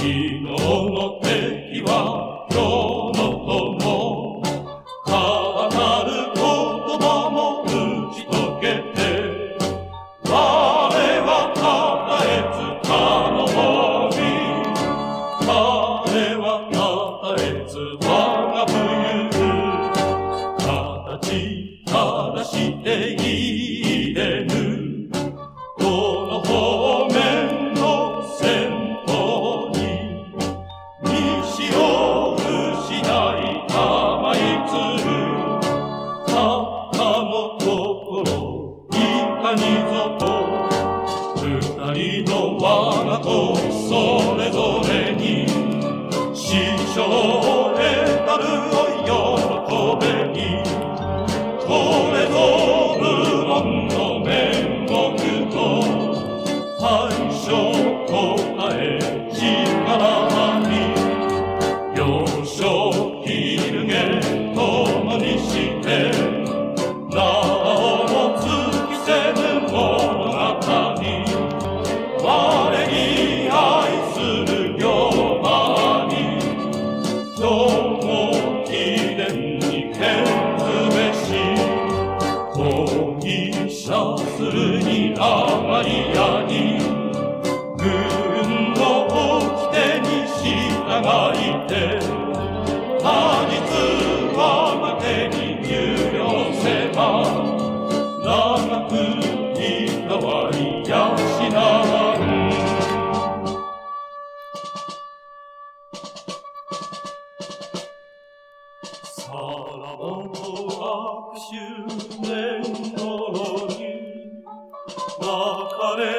Chino no te わの罠とそれぞれに師匠へたるたマリアに軍の掟に従いて果実は待てに入をせば長くいたわりやしなるさらばと握手で